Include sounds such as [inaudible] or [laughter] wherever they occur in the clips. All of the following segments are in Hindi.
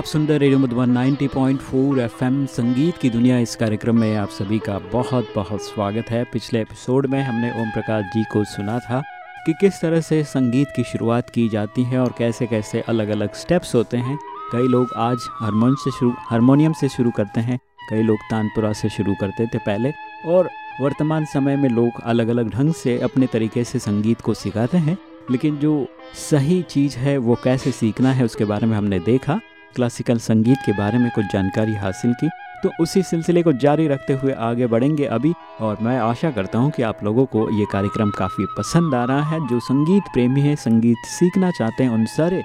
आप सुन रहे रेडियो मधुबन 90.4 एफएम संगीत की दुनिया। इस कार्यक्रम में आप सभी का बहुत बहुत स्वागत है। पिछले एपिसोड में हमने ओम प्रकाश जी को सुना था कि किस तरह से संगीत की शुरुआत की जाती है और कैसे कैसे अलग अलग स्टेप्स होते हैं। कई लोग आज हारमोन से शुरू, हारमोनियम से शुरू करते हैं। कई लोग तानपुरा से शुरू करते थे पहले और वर्तमान समय में लोग अलग अलग ढंग से अपने तरीके से संगीत को सिखाते हैं। लेकिन जो सही चीज़ है, वो कैसे सीखना है, उसके बारे में हमने देखा। क्लासिकल संगीत के बारे में कुछ जानकारी हासिल की तो उसी सिलसिले को जारी रखते हुए आगे बढ़ेंगे अभी, और मैं आशा करता हूँ कि आप लोगों को ये कार्यक्रम काफ़ी पसंद आ रहा है। जो संगीत प्रेमी है, संगीत सीखना चाहते हैं, उन सारे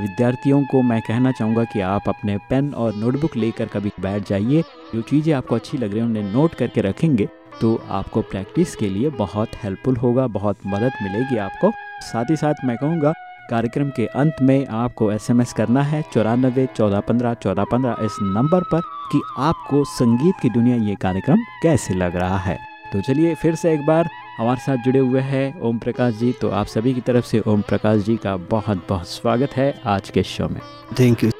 विद्यार्थियों को मैं कहना चाहूँगा कि आप अपने पेन और नोटबुक लेकर कभी बैठ जाइए। जो चीज़ें आपको अच्छी लग रही हैं, उन्हें नोट करके रखेंगे तो आपको प्रैक्टिस के लिए बहुत हेल्पफुल होगा, बहुत मदद मिलेगी आपको। साथ ही साथ मैं कहूँगा कार्यक्रम के अंत में आपको एसएमएस करना है चौरानबे चौदह पंद्रह चौदह पंद्रह इस नंबर पर कि आपको संगीत की दुनिया ये कार्यक्रम कैसे लग रहा है। तो चलिए फिर से एक बार हमारे साथ जुड़े हुए हैं ओम प्रकाश जी। तो आप सभी की तरफ़ से ओम प्रकाश जी का बहुत बहुत स्वागत है आज के शो में। थैंक यू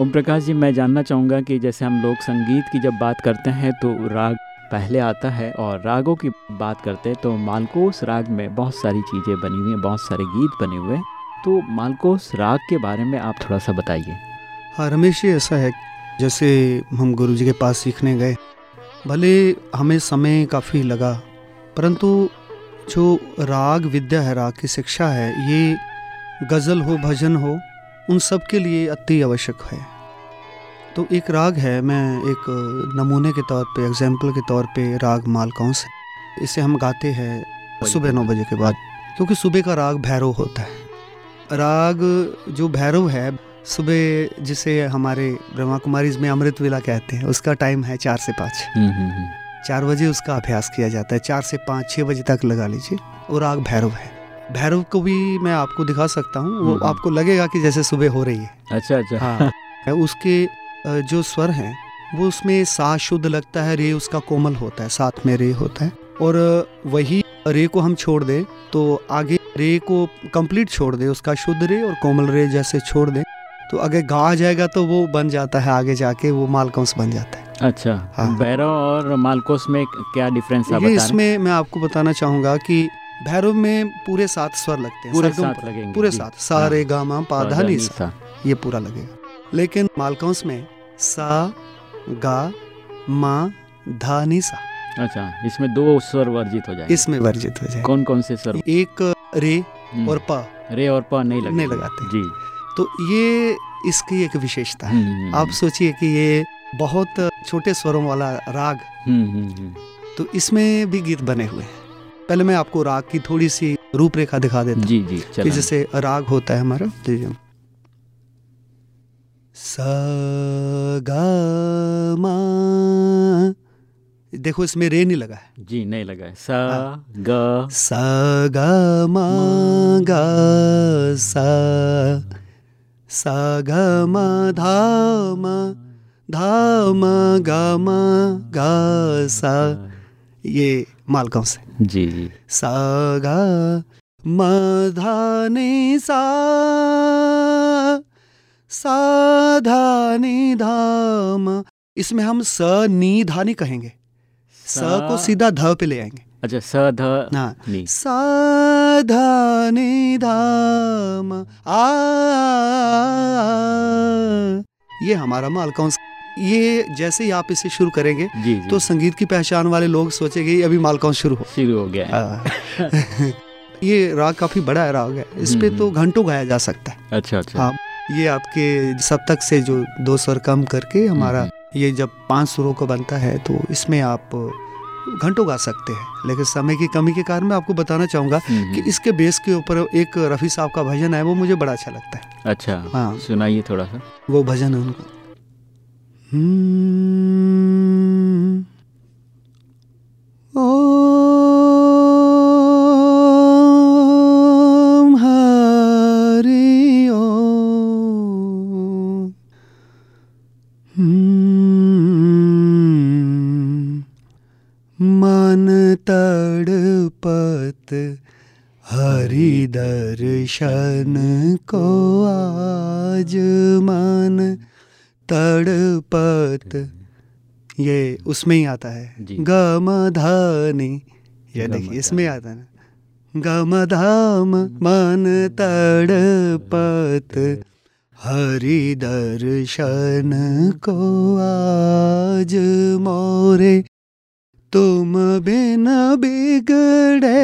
ओम प्रकाश जी मैं जानना चाहूँगा कि जैसे हम लोग संगीत की जब बात करते हैं तो राग पहले आता है और रागों की बात करते हैं तो मालकोस राग में बहुत सारी चीज़ें बनी हुई हैं बहुत सारे गीत बने हुए हैं। तो मालकोस राग के बारे में आप थोड़ा सा बताइए। हाँ रमेश जी ऐसा है जैसे हम गुरु जी के पास सीखने गए। भले हमें समय काफ़ी लगा परंतु जो राग विद्या है राग की शिक्षा है ये गज़ल हो भजन हो उन सब के लिए अति आवश्यक है। तो एक राग है मैं एक नमूने के तौर पे एग्ज़ाम्पल के तौर पे राग मालकांस है इसे हम गाते हैं सुबह नौ बजे के बाद क्योंकि सुबह का राग भैरव होता है। राग जो भैरव है सुबह जिसे हमारे ब्रह्मा कुमारी में अमृत वेला कहते हैं उसका टाइम है चार से पाँच। हम्म, हम्म, हम्म। चार बजे उसका अभ्यास किया जाता है चार से पाँच छः बजे तक लगा लीजिए और राग भैरव है। भैरव को भी मैं आपको दिखा सकता हूँ वो आपको लगेगा कि जैसे सुबह हो रही है। अच्छा अच्छा। हाँ। उसके जो स्वर हैं वो उसमें सा शुद्ध लगता है रे उसका कोमल होता है साथ में रे होता है और वही रे को हम छोड़ दें तो आगे रे को कंप्लीट छोड़ दे उसका शुद्ध रे और कोमल रे जैसे छोड़ दें। तो अगर गा आ जाएगा तो वो बन जाता है आगे जाके वो मालकंस बन जाता है। अच्छा हाँ। भैरव और मालकोस में क्या डिफरेंस है इसमें मैं आपको बताना चाहूँगा कि भैरव में पूरे सात स्वर लगते हैं पूरे सात लगेंगे पूरे सात सारे हाँ। गामा पाधा सा। ये पूरा लगेगा। लेकिन मालकंस में सा गा मा धा नी सा। अच्छा इसमें दो स्वर वर्जित हो जाए इसमें वर्जित हो जाए कौन कौन से स्वर? एक रे हम्म। और प। रे और प नहीं लगते। नहीं लगाते। जी। तो ये इसकी एक विशेषता है। हम्म, हम्म, आप सोचिए कि ये बहुत छोटे स्वरों वाला राग। तो इसमें भी गीत बने हुए हैं। पहले मैं आपको राग की थोड़ी सी रूपरेखा दिखा देता हूँ। जी जी कि जैसे राग होता है हमारा जी सा गा मा देखो इसमें रे नहीं लगा है। जी नहीं लगा है। सा ग। सा ग मा ग सा। सा गा मा धा मा धा मा गा मा गा सा। ये मालगांव से। जी जी। सा गा मा धा ने सा। साधानी धाम इसमें हम स नी धानी कहेंगे। स को सीधा ध पे ले आएँगे। अच्छा स ध हाँ साधानी धाम आ ये हमारा मालकांस ये जैसे ही आप इसे शुरू करेंगे जी, जी. तो संगीत की पहचान वाले लोग सोचेंगे अभी मालकांस शुरू हो? शुरू हो गया हाँ। [laughs] ये राग काफ़ी बड़ा राग है। इस पे हम्म, तो हम्म। घंटों गाया जा सकता है। अच्छा अच्छा। हाँ। ये आपके सप्तक से जो दो स्वर कम करके हमारा हम्म। ये जब पाँच सुरों का बनता है तो इसमें आप घंटों गा सकते हैं। लेकिन समय की कमी के कारण मैं आपको बताना चाहूँगा हम्म, कि इसके बेस के ऊपर एक रफ़ी साहब का भजन है वो मुझे बड़ा अच्छा लगता है। अच्छा हाँ। सुनाइए थोड़ा सा। वो भजन है उनका। ओ दर्शन को आज मन तड़पत। ये उसमें ही आता है। गम धनी ये देखिए इसमें। आता है ना। गम धाम मन तड़पत। हरि दर्शन को आज मोरे तुम बिन बिगड़े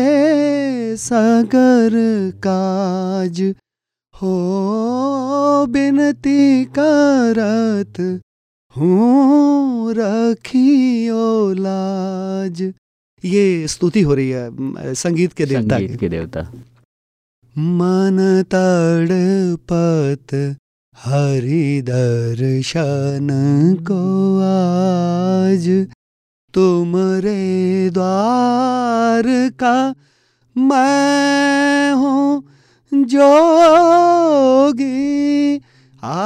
सागर काज हो बिनती करत हूँ रखियो लाज ये स्तुति हो रही है संगीत के देवता संगीत के। देवता। मन तड़पत हरि दर्शन को आज। तुमरे द्वार का मैं हूँ जोगी। आ।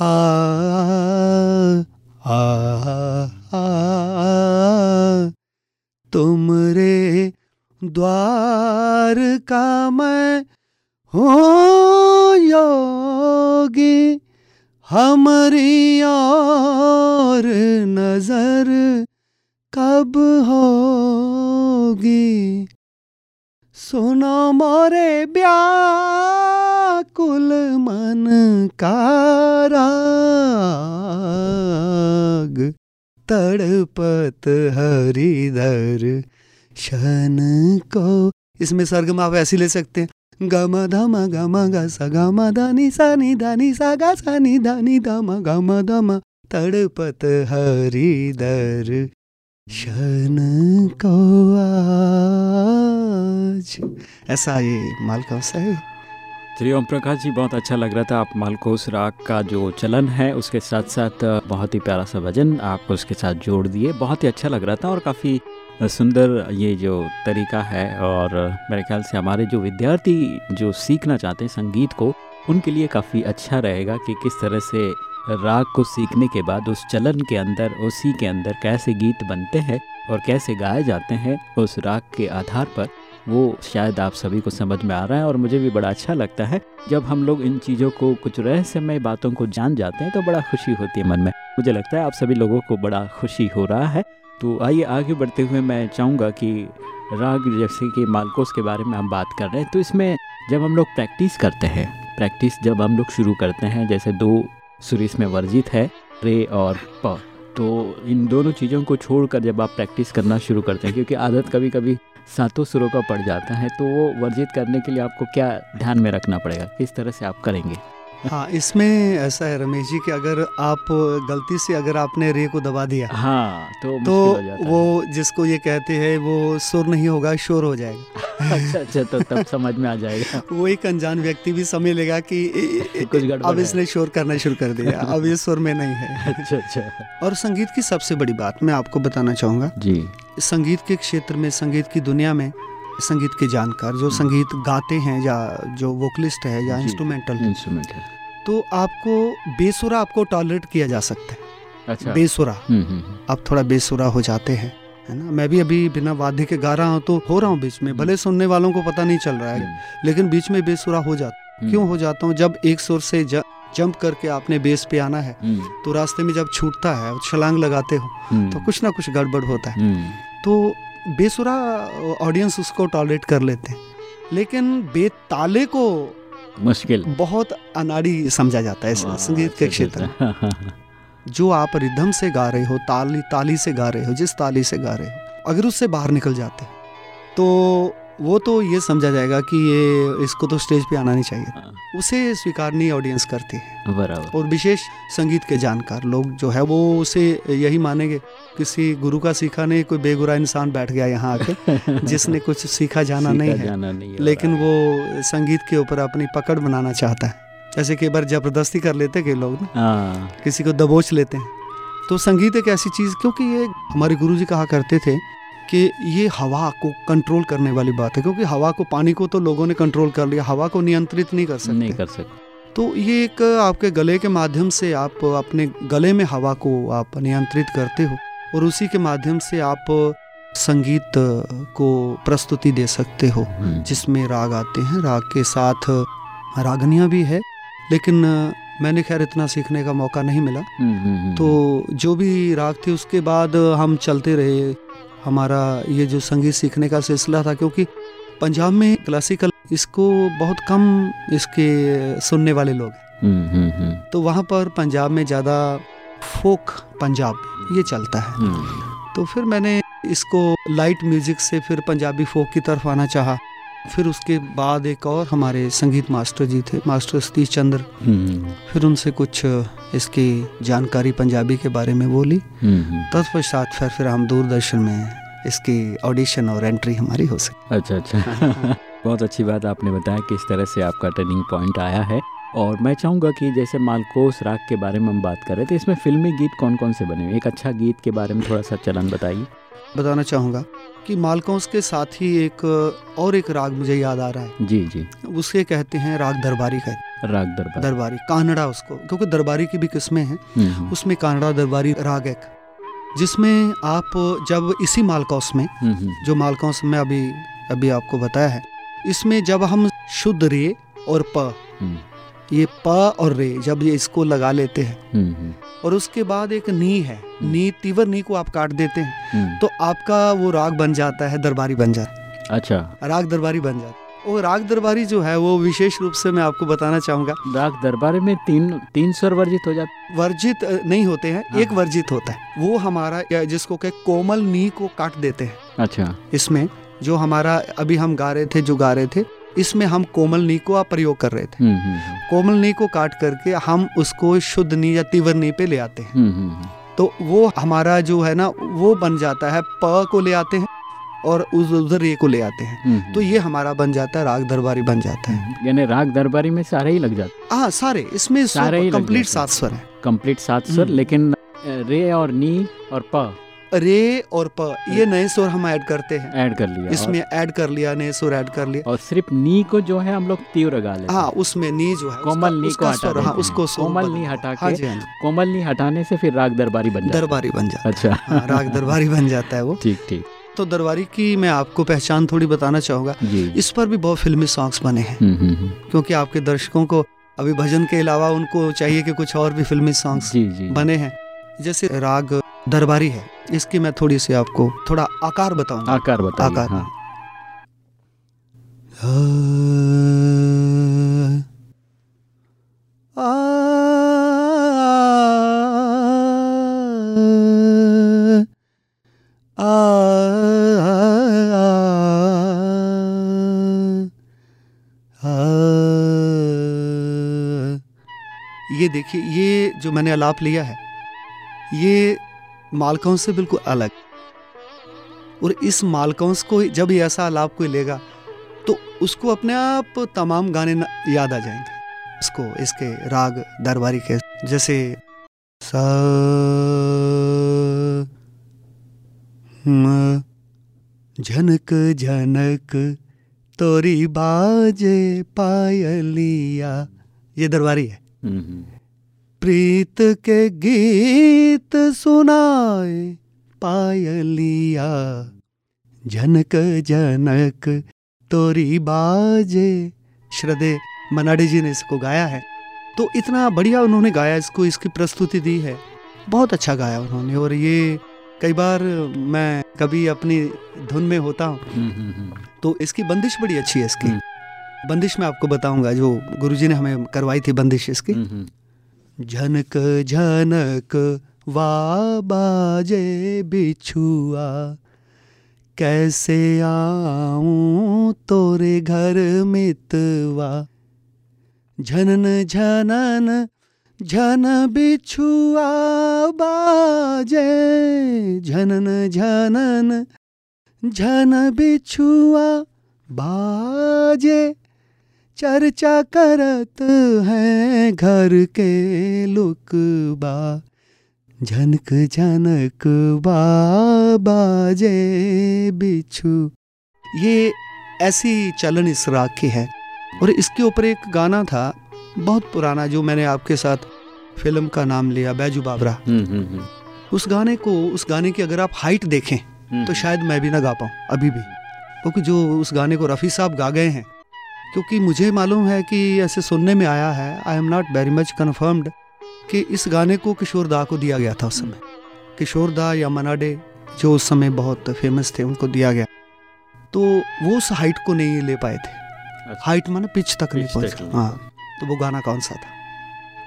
आ। तुमरे द्वार का मैं हूँ तड़पत हरिधर। शन को इसमें सरगम आप ऐसे ले सकते हैं। गम धम, गम ग स धनी सा, नि धनी सा गा सा नि धनी धम, गम धम। तड़पत हरिधर। शन को आज। ऐसा ये मालकंस है? श्री ओम प्रकाश जी, बहुत अच्छा लग रहा था। आप मालकोस राग का जो चलन है, उसके साथ साथ बहुत ही प्यारा सा भजन आप उसके साथ जोड़ दिए। बहुत ही अच्छा लग रहा था और काफ़ी सुंदर ये जो तरीका है और मेरे ख्याल से हमारे जो विद्यार्थी जो सीखना चाहते हैं संगीत को, उनके लिए काफ़ी अच्छा रहेगा कि किस तरह से राग को सीखने के बाद उस चलन के अंदर, उसी के अंदर कैसे गीत बनते हैं और कैसे गाए जाते हैं उस राग के आधार पर। वो शायद आप सभी को समझ में आ रहा है और मुझे भी बड़ा अच्छा लगता है। जब हम लोग इन चीज़ों को कुछ रहस्यमय बातों को जान जाते हैं तो बड़ा खुशी होती है मन में। मुझे लगता है आप सभी लोगों को बड़ा खुशी हो रहा है। तो आइए आगे बढ़ते हुए मैं चाहूँगा कि राग जैसे कि मालकोस के बारे में हम बात कर रहे हैं। तो इसमें जब हम लोग प्रैक्टिस करते हैं, प्रैक्टिस जब हम लोग शुरू करते हैं, जैसे दो सुर इसमें वर्जित है, रे और प तो इन दोनों चीज़ों को छोड़कर जब आप प्रैक्टिस करना शुरू करते हैं, क्योंकि आदत कभी कभी सातों सुरों का पड़ जाता है तो वो वर्जित करने के लिए आपको क्या ध्यान में रखना पड़ेगा? किस तरह से आप करेंगे? हाँ इसमें ऐसा है रमेश जी कि अगर आप गलती से अगर आपने रे को दबा दिया हाँ तो तो मुश्किल हो जाता वो जिसको ये कहते हैं वो सुर नहीं होगा शोर हो जाएगा। अच्छा अच्छा तो तब समझ में आ जाएगा। [laughs] वो एक अनजान व्यक्ति भी समझ लेगा कि कुछ अब इसने शोर करना शुरू कर दिया अब ये सुर में नहीं है। [laughs] अच्छा अच्छा। और संगीत की सबसे बड़ी बात मैं आपको बताना चाहूँगा। जी। संगीत के क्षेत्र में संगीत की दुनिया में संगीत के जानकार जो संगीत गाते हैं या जो वोकलिस्ट है या। इंस्ट्रूमेंटल इंस्ट्रूमेंट है तो आपको बेसुरा आपको टॉलरेट किया जा सकता है। अच्छा। बेसुरा। हम्म, हम्म, हम्म। आप थोड़ा बेसुरा हो जाते हैं है ना? मैं भी अभी बिना वाद्य के गा रहा हूँ तो हो रहा हूँ बीच में। भले सुनने वालों को पता नहीं चल रहा है लेकिन बीच में बेसुरा हो जाता क्यों हो जाता हूँ? जब एक सुर से जंप करके आपने बेस पे आना है तो रास्ते में जब छूटता है छलांग लगाते हो तो कुछ ना कुछ गड़बड़ होता है। तो बेसुरा ऑडियंस उसको टॉलरेट कर लेते हैं। लेकिन बेताले को मुश्किल। बहुत अनाड़ी समझा जाता है हाँ, संगीत के क्षेत्र में। [laughs] जो आप रिदम से गा रहे हो ताली ताली से गा रहे हो जिस ताली से गा रहे हो अगर उससे बाहर निकल जाते तो वो तो ये समझा जाएगा कि ये इसको तो स्टेज पे आना नहीं चाहिए। हाँ, उसे स्वीकार नहीं ऑडियंस करती है। बराबर। और विशेष संगीत के जानकार लोग जो है वो उसे यही मानेंगे किसी गुरु का सीखा नहीं कोई बेगुरा इंसान बैठ गया यहाँ आके [laughs] जिसने कुछ सीखा जाना सीखा नहीं है। जाना नहीं लेकिन वो संगीत के ऊपर अपनी पकड़ बनाना चाहता है। जैसे कई बार ज़बरदस्ती कर लेते कई लोग ना हाँ। किसी को दबोच लेते हैं। तो संगीत एक ऐसी चीज़ क्योंकि ये हमारे गुरुजी कहा करते थे कि ये हवा को कंट्रोल करने वाली बात है क्योंकि हवा को पानी को तो लोगों ने कंट्रोल कर लिया हवा को नियंत्रित नहीं कर सकते। नहीं कर सकते। तो ये एक आपके गले के माध्यम से आप अपने गले में हवा को आप नियंत्रित करते हो और उसी के माध्यम से आप संगीत को प्रस्तुति दे सकते हो हम्म, जिसमें राग आते हैं। राग के साथ रागनियाँ भी है लेकिन मैंने खैर इतना सीखने का मौका नहीं मिला। हम्म, हम्म, तो जो भी राग थे उसके बाद हम चलते रहे हमारा ये जो संगीत सीखने का सिलसिला था क्योंकि पंजाब में क्लासिकल इसको बहुत कम इसके सुनने वाले लोग हैं। हम्म, हम्म, हम्म, तो वहाँ पर पंजाब में ज़्यादा फोक पंजाब ये चलता है। तो फिर मैंने इसको लाइट म्यूज़िक से फिर पंजाबी फोक की तरफ़ आना चाहा। फिर उसके बाद एक और हमारे संगीत मास्टर जी थे मास्टर सतीश चंद्र। हम्म, फिर उनसे कुछ इसकी जानकारी पंजाबी के बारे में बोली हम्म। तत्पश्चात फिर फिर हम दूरदर्शन में इसकी ऑडिशन और एंट्री हमारी हो सकी। अच्छा अच्छा। [laughs] बहुत अच्छी बात आपने बताया कि इस तरह से आपका टर्निंग पॉइंट आया है। और मैं चाहूँगा कि जैसे मालकोस राग के बारे में हम बात कर रहे थे इसमें फिल्मी गीत कौन कौन से बने हुए एक अच्छा गीत के बारे में थोड़ा सा चलन बताइए। बताना चाहूँगा कि मालकोंस के साथ ही एक और एक राग मुझे याद आ रहा है। जी जी। उसे कहते हैं राग दरबारी कहते राग दरबार। दरबारी कानड़ा उसको क्योंकि दरबारी की भी किस्में हैं। हम्म, हम्म, उसमें कानड़ा दरबारी राग एक। जिसमें आप जब इसी मालकौस में हम्म, जो मालकौस में अभी अभी आपको बताया है इसमें जब हम शुद्ध रे और प ये प और रे जब ये इसको लगा लेते हैं। हम्म, हम्म, और उसके बाद एक नी है। नी तीवर नी को आप काट देते हैं। हम्म, तो आपका वो राग बन जाता है दरबारी बन जाता अच्छा। राग दरबारी बन जाता वो राग दरबारी जो है वो विशेष रूप से मैं आपको बताना चाहूँगा। राग दरबार में तीन तीन स्वर वर्जित हो जाते वर्जित नहीं होते हैं हाँ। एक वर्जित होता है। वो हमारा जिसको कहे कोमल नी को काट देते हैं। अच्छा। इसमें जो हमारा अभी हम गा रहे थे जो गा रहे थे इसमें हम कोमल नी को आप प्रयोग कर रहे थे। हम्म, हम्म, हम्म, कोमल नी को काट करके हम उसको शुद्ध नी या तीव्र नी पे ले आते हैं। तो वो हमारा जो है ना वो बन जाता है प को ले आते हैं और उस उधर रे को ले आते हैं। तो ये हमारा बन जाता है राग दरबारी बन जाता है। यानी राग दरबारी में सारे ही लग जाते हाँ। सारे इसमें सारे कंप्लीट सात स्वर है। कंप्लीट सात स्वर। लेकिन रे और नी और प रे और प ये नए स्वर हम ऐड करते हैं। ऐड कर लिया इसमें ऐड कर लिया नए सुर ऐड कर लिया। और, सिर्फ़ नी को जो है हम लोग तीव्र गा लेते हाँ। हैं उसमें नी जो है कोमल नी को हटा हाँ उसको कोमल नी हटा हाँ के हाँ कोमल नी हटाने से फिर राग दरबारी बन जाता दरबारी बन जाता है। अच्छा। हाँ, राग दरबारी बन जाता है वो। ठीक ठीक। तो दरबारी की मैं आपको पहचान थोड़ी बताना चाहूँगा। इस पर भी बहुत फिल्मी सॉन्ग्स बने हैं। हम्म, हम्म, हम्म, क्योंकि आपके दर्शकों को अभी भजन के अलावा उनको चाहिए कि कुछ और भी फिल्मी सॉन्ग्स बने हैं। जैसे राग दरबारी है इसकी मैं थोड़ी सी आपको थोड़ा आकार बताऊँगा आकार बताइए आकार। हाँ ये देखिए ये जो मैंने आलाप लिया है ये मालकौंस से बिल्कुल अलग। और इस मालकौंस को जब ये ऐसा लाभ कोई लेगा तो उसको अपने आप तमाम गाने याद आ जाएँगे। इसको इसके राग दरबारी के जैसे सा झनक झनक तोरी बाजे पायलिया। ये दरबारी है। हम्म, हम्म, प्रीत के गीत सुनाए पायलिया। झनक झनक तोरी बाजे। श्रद्धे मनाडे जी ने इसको गाया है। तो इतना बढ़िया उन्होंने गाया इसको इसकी प्रस्तुति दी है। बहुत अच्छा गाया उन्होंने और ये कई बार मैं कभी अपनी धुन में होता हूँ। हम्म, हम्म, हम्म, तो इसकी बंदिश बड़ी अच्छी है इसकी। बंदिश मैं आपको बताऊँगा जो गुरुजी ने हमें करवाई थी बंदिश इसकी। झनक झनक वा बाजे बिछुआ। कैसे आऊँ तोरे घर मितवा? झनन झनन झन बिछुआ बाजे। झनन झनन झन बिछुआ बाजे। चर्चा करत है घर के लुकबा झनक झनक बाजे बिच्छू ये ऐसी चलन इस राग की है। और इसके ऊपर एक गाना था बहुत पुराना जो मैंने आपके साथ फ़िल्म का नाम लिया बैजू बाबरा। हम्म, हम्म, हम्म, उस गाने को उस गाने की अगर आप हाइट देखें तो शायद मैं भी ना गा पाऊँ अभी भी। क्योंकि तो जो उस गाने को रफ़ी साहब गा गए हैं क्योंकि मुझे मालूम है कि ऐसे सुनने में आया है I am not very much confirmed कि इस गाने को किशोर दा को दिया गया था उस समय। किशोर दा या मनाडे जो उस समय बहुत फ़ेमस थे उनको दिया गया। तो वो उस हाइट को नहीं ले पाए थे। अच्छा। हाइट माने पिच तक नहीं पहुँचा हाँ तो वो गाना कौन सा था?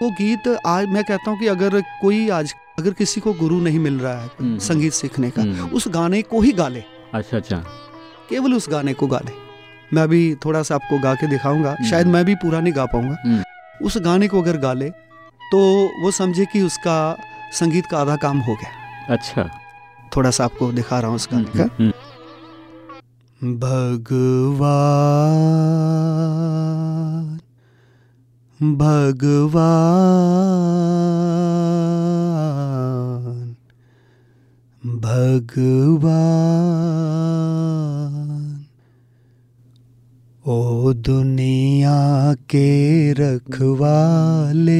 वो गीत आज मैं कहता हूँ कि अगर कोई आज अगर किसी को गुरु नहीं मिल रहा है हम्म। संगीत सीखने का हम्म, उस गाने को ही गा ले। अच्छा अच्छा। केवल उस गाने को गा ले। मैं अभी थोड़ा सा आपको गा के दिखाऊँगा। हम्म। शायद मैं भी पूरा नहीं गा पाऊँगा। हम्म। उस गाने को अगर गा ले तो वो समझे कि उसका संगीत का आधा काम हो गया। अच्छा। थोड़ा सा आपको दिखा रहा हूँ उस गाने का। हम्म, भगवान भगवान भगवान। ओ दुनिया के रखवाले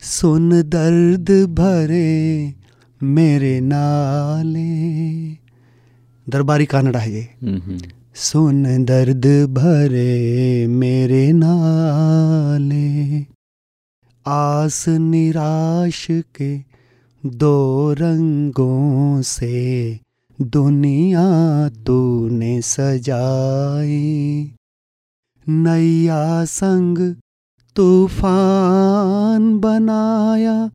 सुन दर्द भरे मेरे नाले। दरबारी कानड़ा है ये। सुन दर्द भरे मेरे नाले। आस निराश के दो रंगों से दुनिया तूने सजाई। नैया संग तूफ़ान बनाया।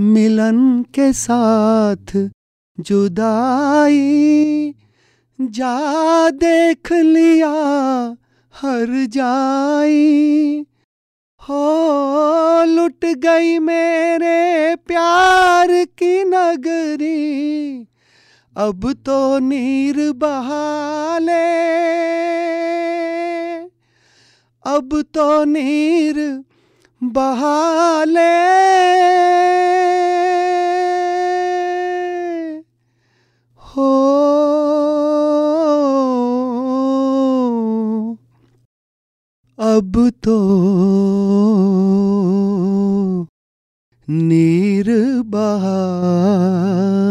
मिलन के साथ जुदाई। जा देख लिया हर जाई। हो लुट गई मेरे प्यार की नगरी। अब तो नीर बहाले। अब तो नीर बहाले। हो। अब तो नीर बहाले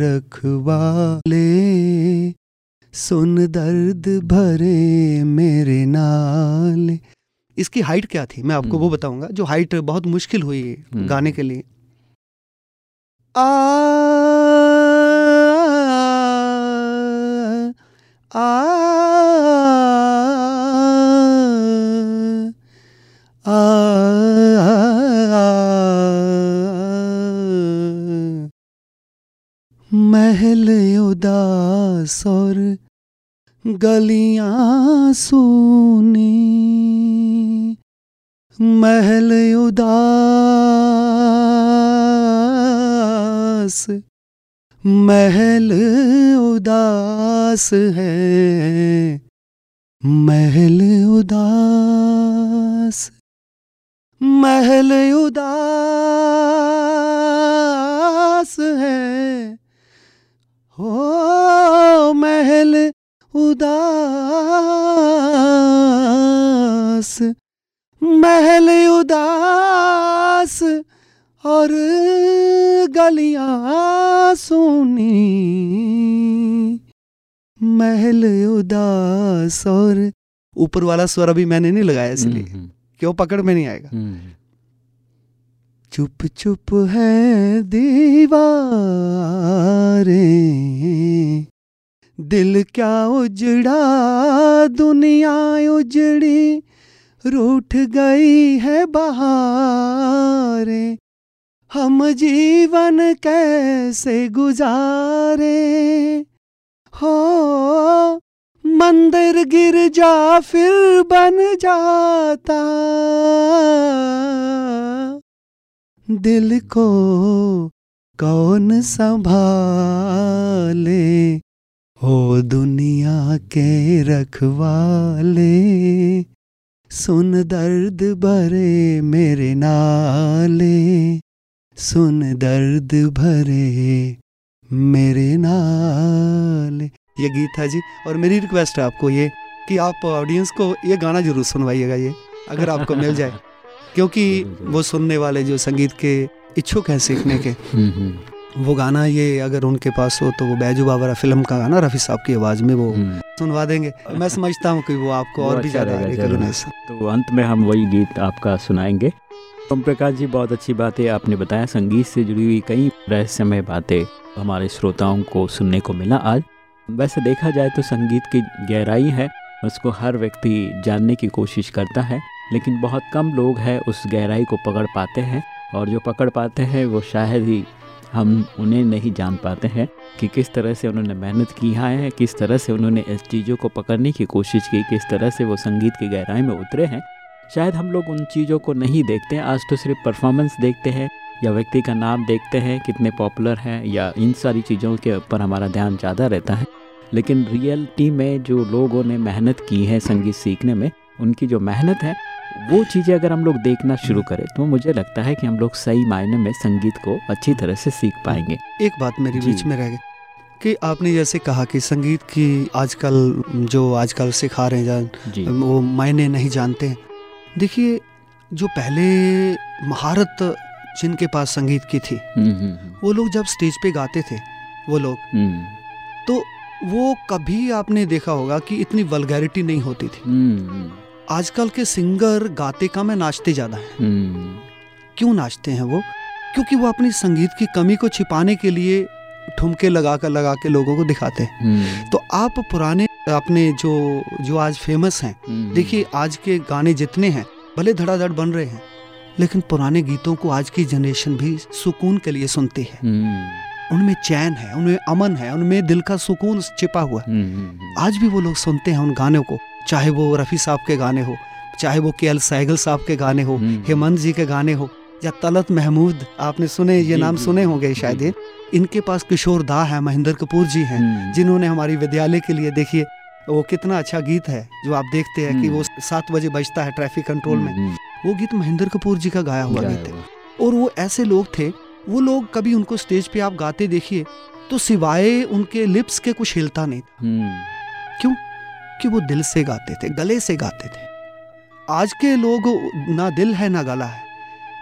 रखवाले सुन दर्द भरे मेरे नाले इसकी हाइट क्या थी मैं आपको हम्म। वो बताऊँगा जो हाइट बहुत मुश्किल हुई हम्म। गाने के लिए आ आ आ महल उदास और गलियाँ सुनी। महल उदास महल उदास है। महल उदास महल उदास है। हो महल उदास महल उदास और गलियाँ सुनी। महल उदास और ऊपर वाला स्वर अभी मैंने नहीं लगाया इसलिए। हम्म, क्यों? पकड़ में नहीं आएगा। हम्म, चुप चुप है दीवारें। दिल क्या उजड़ा, दुनिया उजड़ी, रूठ गई है बहारें। हम जीवन कैसे गुजारे? हो, मंदिर गिर जा, फिर बन जाता। दिल को कौन संभाले? हो दुनिया के रखवाले, सुन दर्द भरे मेरे नाले, सुन दर्द भरे मेरे नाले। ये गीत था जी, और मेरी रिक्वेस्ट है आपको ये, कि आप ऑडियंस को ये गाना ज़रूर सुनवाइएगा ये, अगर आपको मिल जाए। क्योंकि वो सुनने वाले जो संगीत के इच्छुक हैं सीखने के [laughs] हम्म, हम्म, वो गाना ये अगर उनके पास हो तो वो बैजू बाबरा फ़िल्म का गाना रफ़ी साहब की आवाज़ में वो हम्म। सुनवा देंगे। मैं समझता हूँ कि वो आपको वो और भी अच्छा ज़्यादा तो अंत में हम वही गीत आपका सुनाएँगे। ओम प्रकाश जी बहुत अच्छी बात है आपने बताया। संगीत से जुड़ी हुई कई रहस्यमय बातें हमारे श्रोताओं को सुनने को मिला आज। वैसे देखा जाए तो संगीत की गहराई है उसको हर व्यक्ति जानने की कोशिश करता है। लेकिन बहुत कम लोग हैं उस गहराई को पकड़ पाते हैं और जो पकड़ पाते हैं वो शायद ही हम उन्हें नहीं जान पाते हैं कि किस तरह से उन्होंने मेहनत की है, किस तरह से उन्होंने इस चीज़ों को पकड़ने की कोशिश की, किस तरह से वो संगीत की गहराई में उतरे हैं। शायद हम लोग उन चीज़ों को नहीं देखते हैं, आज तो सिर्फ़ परफॉर्मेंस देखते हैं या व्यक्ति का नाम देखते हैं, कितने पॉपुलर हैं या इन सारी चीज़ों के ऊपर हमारा ध्यान ज़्यादा रहता है। लेकिन रियलिटी में जो लोगों ने मेहनत की है संगीत सीखने में, उनकी जो मेहनत है वो चीज़ें अगर हम लोग देखना शुरू करें तो मुझे लगता है कि हम लोग सही मायने में संगीत को अच्छी तरह से सीख पाएँगे। एक बात मेरी बीच में रह गई कि आपने जैसे कहा कि संगीत की आजकल जो आजकल सिखा रहे हैं वो मायने नहीं जानते हैं। देखिए जो पहले महारत जिनके पास संगीत की थी हम्म, हम्म, हम्म, वो लोग जब स्टेज पे गाते थे वो लोग तो वो कभी आपने देखा होगा कि इतनी वल्गैरिटी नहीं होती थी। आजकल के सिंगर गाते कम है नाचते ज़्यादा हैं। हम्म, क्यों नाचते हैं वो? क्योंकि वो अपनी संगीत की कमी को छिपाने के लिए ठुमके लगा कर लगा के लोगों को दिखाते हैं। हम्म, तो आप पुराने अपने जो जो आज फ़ेमस हैं हम्म, देखिए आज के गाने जितने हैं भले धड़ाधड़ बन रहे हैं लेकिन पुराने गीतों को आज की जनरेशन भी सुकून के लिए सुनती है। उनमें चैन है उनमें अमन है उनमें दिल का सुकून छिपा हुआ है। आज भी वो लोग सुनते हैं उन गानों को। चाहे वो रफ़ी साहब के गाने हो चाहे वो के एल सैगल साहब के गाने हो हम्म, हेमंत जी के गाने हो या तलत महमूद आपने सुने ये नाम सुने होंगे शायद इनके पास किशोर दा है महेंद्र कपूर जी हैं हम्म, जिन्होंने हमारी विद्यालय के लिए देखिए वो कितना अच्छा गीत है जो आप देखते हैं कि हम्म। वो सात बजे बजता है ट्रैफ़िक कंट्रोल में। वो गीत महेंद्र कपूर जी का गाया हुआ गीत है। और वो ऐसे लोग थे वो लोग कभी उनको स्टेज पे आप गाते देखिए तो सिवाय उनके लिप्स के कुछ हिलता नहीं था। हम्म, कि वो दिल से गाते थे गले से गाते थे। आज के लोग ना दिल है ना गला है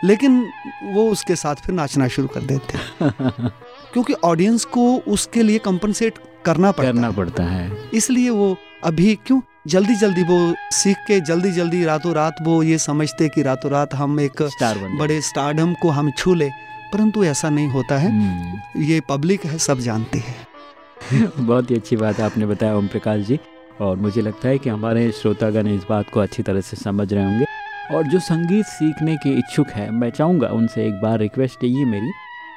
लेकिन वो उसके साथ फिर नाचना शुरू कर देते हैं। [laughs] क्योंकि ऑडियंस को उसके लिए कंपनसेट करना पड़ता करना है। पड़ता है। इसलिए वो अभी क्यों? जल्दी जल्दी वो सीख के जल्दी जल्दी रातों रात वो ये समझते कि रातों रात हम एक स्टार बड़े स्टारडम को हम छू ले परंतु ऐसा नहीं होता है। हम्म, ये पब्लिक है सब जानती है। [laughs] बहुत ही अच्छी बात है आपने बताया ओम प्रकाश जी। और मुझे लगता है कि हमारे श्रोतागण इस बात को अच्छी तरह से समझ रहे होंगे। और जो संगीत सीखने के इच्छुक है, मैं चाहूँगा उनसे एक बार रिक्वेस्ट ये मेरी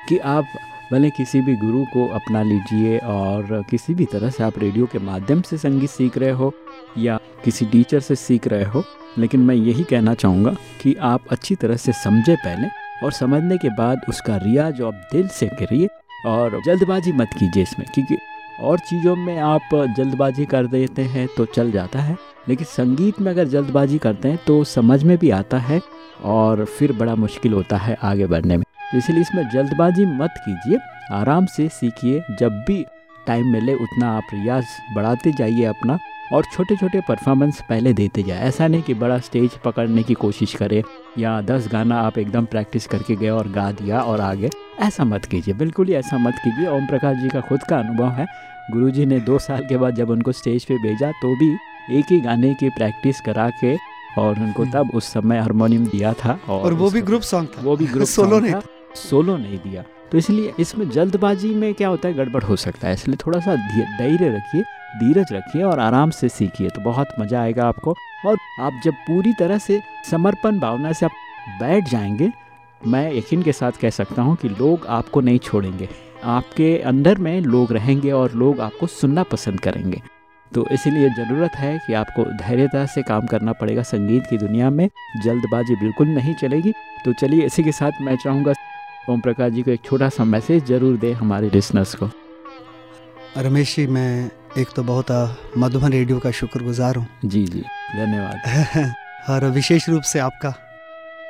कि आप भले किसी भी गुरु को अपना लीजिए और किसी भी तरह से आप रेडियो के माध्यम से संगीत सीख रहे हो या किसी टीचर से सीख रहे हो, लेकिन मैं यही कहना चाहूँगा कि आप अच्छी तरह से समझे पहले और समझने के बाद उसका रियाज आप दिल से करिए और जल्दबाजी मत कीजिए इसमें, क्योंकि और चीज़ों में आप जल्दबाजी कर देते हैं तो चल जाता है। लेकिन संगीत में अगर जल्दबाजी करते हैं तो समझ में भी आता है और फिर बड़ा मुश्किल होता है आगे बढ़ने में। तो इसलिए इसमें जल्दबाजी मत कीजिए। आराम से सीखिए। जब भी टाइम मिले उतना आप रियाज बढ़ाते जाइए अपना। और छोटे छोटे परफॉर्मेंस पहले देते जाए। ऐसा नहीं कि बड़ा स्टेज पकड़ने की कोशिश करें या दस गाना आप एकदम प्रैक्टिस करके गए और गा दिया और आगे। ऐसा मत कीजिए बिल्कुल ही ऐसा मत कीजिए। ओम प्रकाश जी का खुद का अनुभव है। गुरुजी ने दो साल के बाद जब उनको स्टेज पे भेजा तो भी एक ही गाने की प्रैक्टिस करा के और उनको तब उस समय हारमोनियम दिया था और, और वो भी ग्रुप सॉन्ग था। वो भी ग्रुप सोलो [laughs] नहीं सोलो नहीं दिया। तो इसलिए इसमें जल्दबाजी में क्या होता है? गड़बड़ हो सकता है। इसलिए थोड़ा सा धैर्य रखिए। धीरज रखिए और आराम से सीखिए तो बहुत मज़ा आएगा आपको। और आप जब पूरी तरह से समर्पण भावना से आप बैठ जाएँगे, मैं यकीन के साथ कह सकता हूँ कि लोग आपको नहीं छोड़ेंगे। आपके अंदर में लोग रहेंगे और लोग आपको सुनना पसंद करेंगे। तो इसीलिए ज़रूरत है कि आपको धैर्यता से काम करना पड़ेगा। संगीत की दुनिया में जल्दबाजी बिल्कुल नहीं चलेगी। तो चलिए इसी के साथ मैं चाहूँगा ओम प्रकाश जी को एक छोटा सा मैसेज ज़रूर दे हमारे लिसनर्स को। रमेश जी, मैं एक तो बहुत मधुबन रेडियो का शुक्रगुजार हूँ। जी जी धन्यवाद। [laughs] और विशेष रूप से आपका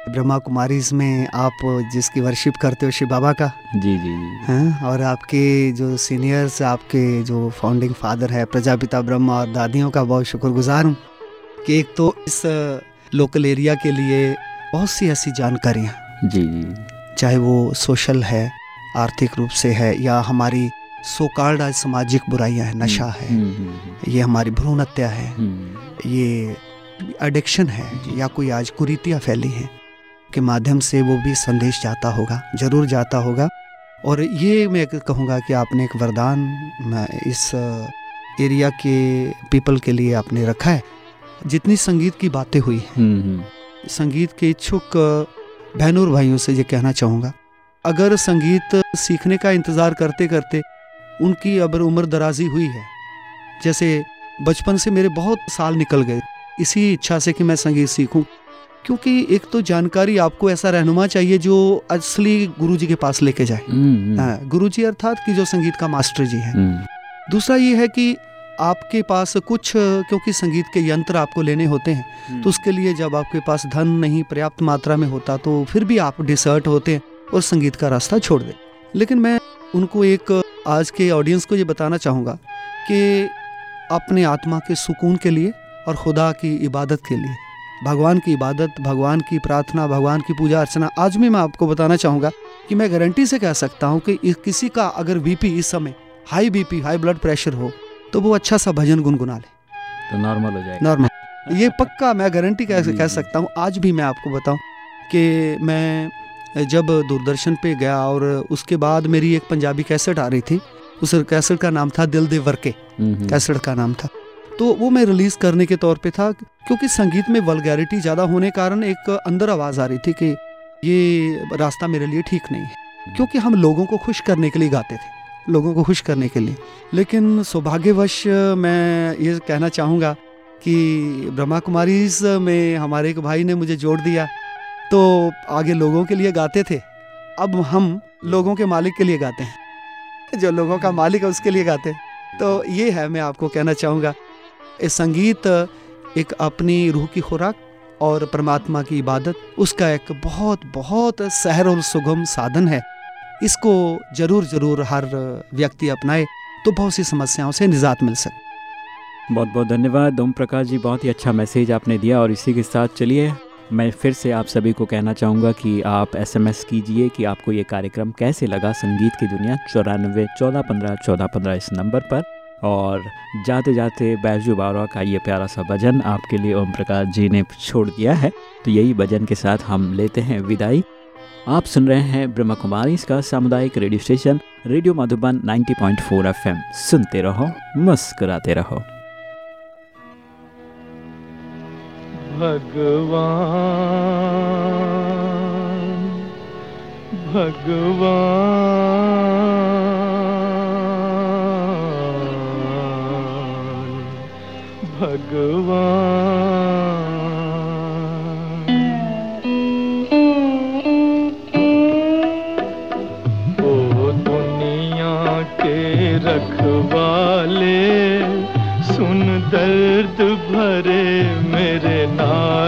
ब्रह्मा कुमारी में आप जिसकी वर्शिप करते हो शिव बाबा का। जी जी जी। हैं और आपके जो सीनियर्स आपके जो फाउंडिंग फादर है प्रजापिता ब्रह्मा और दादियों का बहुत शुक्रगुजार हूँ कि एक तो इस लोकल एरिया के लिए बहुत सी ऐसी जानकारियाँ। जी जी। चाहे वो सोशल है आर्थिक रूप से है या हमारी सोकाल्ड आज सामाजिक बुराइयाँ हैं नशा है। हम्म, हम्म, हम्म, ये हमारी भ्रूण हत्या है। हम्म, ये एडिक्शन है या कोई आज कुरीतियाँ फैली हैं के माध्यम से वो भी संदेश जाता होगा ज़रूर जाता होगा। और ये मैं कहूँगा कि आपने एक वरदान इस एरिया के पीपल के लिए आपने रखा है। जितनी संगीत की बातें हुई हैं हम्म, हम्म, संगीत के इच्छुक बहनों और भाइयों से ये कहना चाहूँगा अगर संगीत सीखने का इंतज़ार करते करते उनकी अब उम्र दराजी हुई है। जैसे बचपन से मेरे बहुत साल निकल गए इसी इच्छा से कि मैं संगीत सीखूं क्योंकि एक तो जानकारी आपको ऐसा रहनुमा चाहिए जो असली गुरुजी के पास लेके जाए। हम्म, हम्म, हाँ, गुरुजी अर्थात कि जो संगीत का मास्टर जी हैं। हम्म, दूसरा ये है कि आपके पास कुछ क्योंकि संगीत के यंत्र आपको लेने होते हैं तो उसके लिए जब आपके पास धन नहीं पर्याप्त मात्रा में होता तो फिर भी आप डिसर्ट होते हैं और संगीत का रास्ता छोड़ दें। लेकिन मैं उनको एक आज के ऑडियंस को ये बताना चाहूँगा कि अपने आत्मा के सुकून के लिए और खुदा की इबादत के लिए भगवान की इबादत भगवान की प्रार्थना भगवान की पूजा अर्चना आज भी मैं आपको बताना चाहूँगा कि मैं गारंटी से कह सकता हूँ कि किसी का अगर बीपी इस समय high BP high blood pressure हो तो वो अच्छा सा भजन गुनगुना ले। तो नॉर्मल हो जाएगा। नॉर्मल ये पक्का मैं गारंटी कह [laughs] कह सकता हूँ आज भी मैं आपको बताऊँ कि मैं जब दूरदर्शन पे गया और उसके बाद मेरी एक पंजाबी कैसेट आ रही थी उस कैसेट का नाम था दिल दे वर्के। कैसेट का नाम था। तो वो मैं रिलीज़ करने के तौर पे था क्योंकि संगीत में वलगैरिटी ज़्यादा होने कारण एक अंदर आवाज़ आ रही थी कि ये रास्ता मेरे लिए ठीक नहीं है। क्योंकि हम लोगों को खुश करने के लिए गाते थे लोगों को खुश करने के लिए। लेकिन सौभाग्यवश मैं ये कहना चाहूँगा कि ब्रह्मा कुमारीज में हमारे एक भाई ने मुझे जोड़ दिया। तो आगे लोगों के लिए गाते थे। अब हम लोगों के मालिक के लिए गाते हैं। जो लोगों का मालिक है उसके लिए गाते हैं। तो ये है मैं आपको कहना चाहूँगा ये संगीत एक अपनी रूह की खुराक और परमात्मा की इबादत, उसका एक बहुत बहुत सहर और सुगम साधन है। इसको ज़रूर ज़रूर हर व्यक्ति अपनाए तो बहुत सी समस्याओं से निजात मिल सके। बहुत बहुत धन्यवाद। ओम प्रकाश जी, बहुत ही अच्छा मैसेज आपने दिया और इसी के साथ चलिए। मैं फिर से आप सभी को कहना चाहूँगा कि आप एसएमएस कीजिए कि आपको ये कार्यक्रम कैसे लगा संगीत की दुनिया चौरानवे, चौदह, पंद्रह चौदह, पंद्रह इस नंबर पर। और जाते जाते बैजू बारवा का ये प्यारा सा भजन आपके लिए ओम प्रकाश जी ने छोड़ दिया है। तो यही भजन के साथ हम लेते हैं विदाई। आप सुन रहे हैं ब्रह्म कुमारी, इसका सामुदायिक radio station, radio Madhuban 90.4 FM. सुनते रहो, मुस्कुराते रहो। भगवान भगवान भगवान।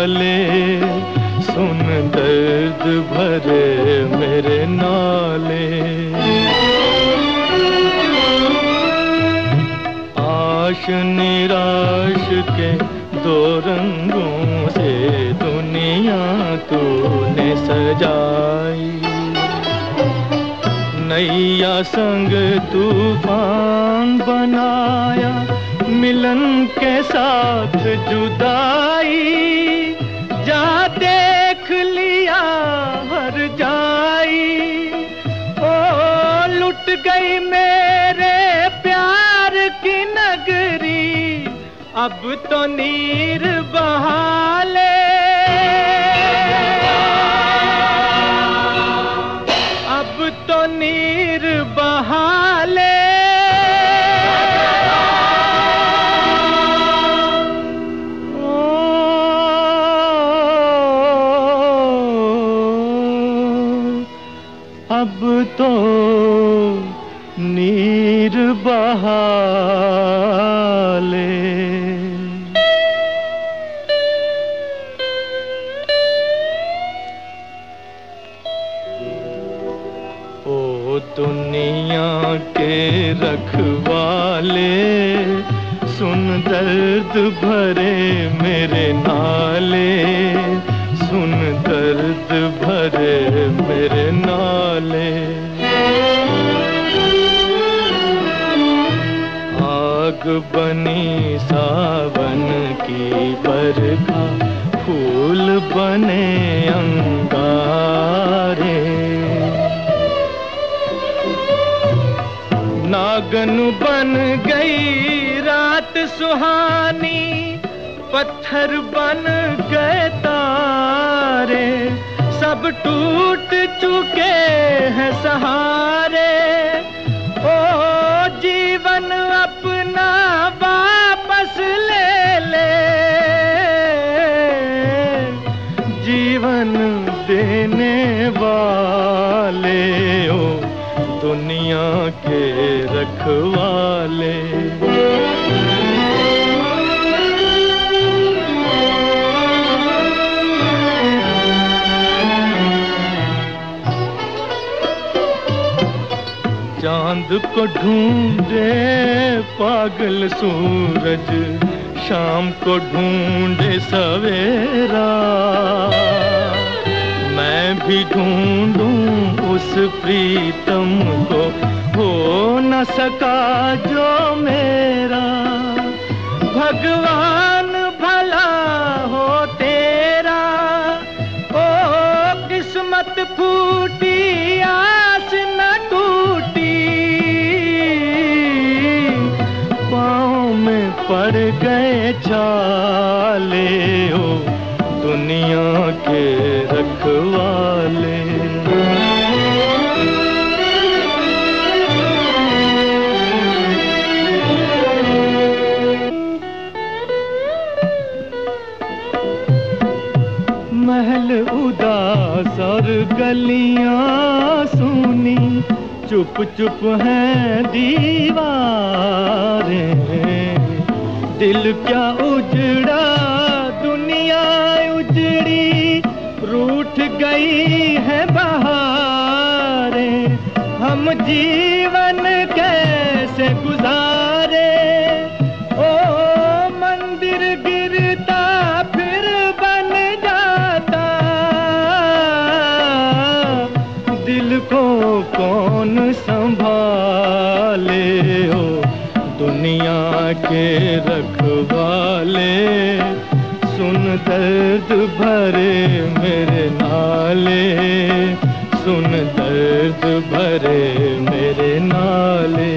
नाले सुन दर्द भरे मेरे नाले। आश निराश के दो रंगों से दुनिया तूने सजाई। नैया संग तूफ़ान बनाया मिलन के साथ जुदाई, जा देख लिया हर जाई। ओ, लुट गई मेरे प्यार की नगरी, अब तो नीर बहाले। अब तो नीर बहाले तो नीर बहाले। ओ दुनिया के रखवाले सुन दर्द भरे मेरे नाले सुन दर्द भरे मेरे नाले। आग बनी सावन की बरखा फूल बने अंगारे। नागन बन गई रात सुहानी, पत्थर बन गए तारे। सब टूट चुके हैं सहारे। को ढूंढे पागल सूरज, शाम को ढूंढे सवेरा। मैं भी ढूंढूं उस प्रीतम को, हो न सका जो मेरा। भगवान छाले ओ दुनिया के रखवाले। महल उदास और गलियाँ सुनी चुप चुप हैं दीवारें। दिल क्या उजड़ा दुनिया उजड़ी रूठ गई है बहारें। हम जीवन दर्द भरे मेरे नाले सुन दर्द भरे मेरे नाले।